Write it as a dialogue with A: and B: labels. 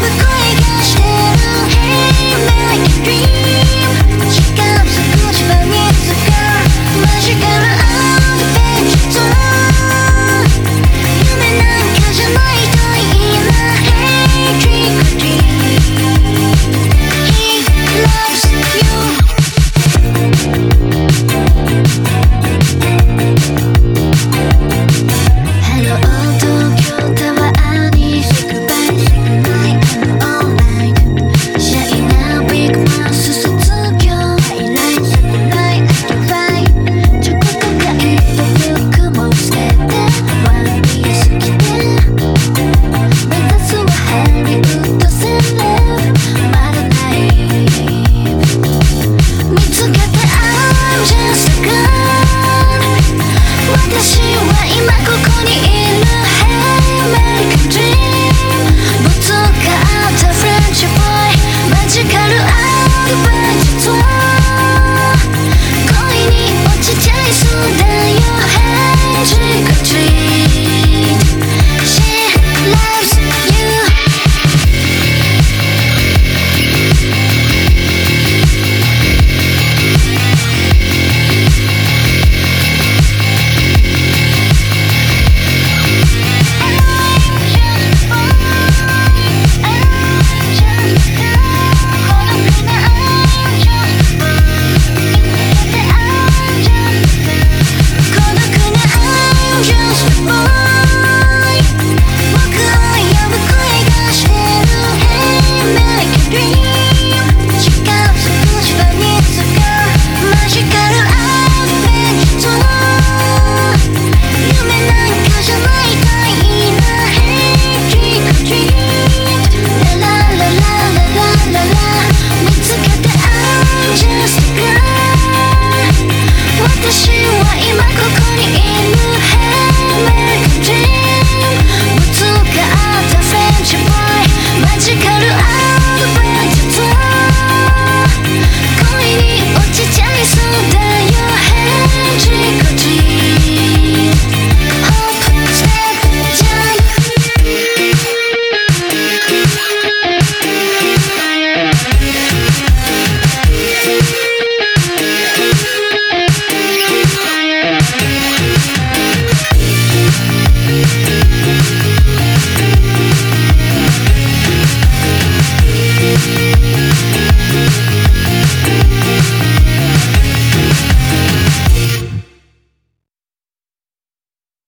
A: the going.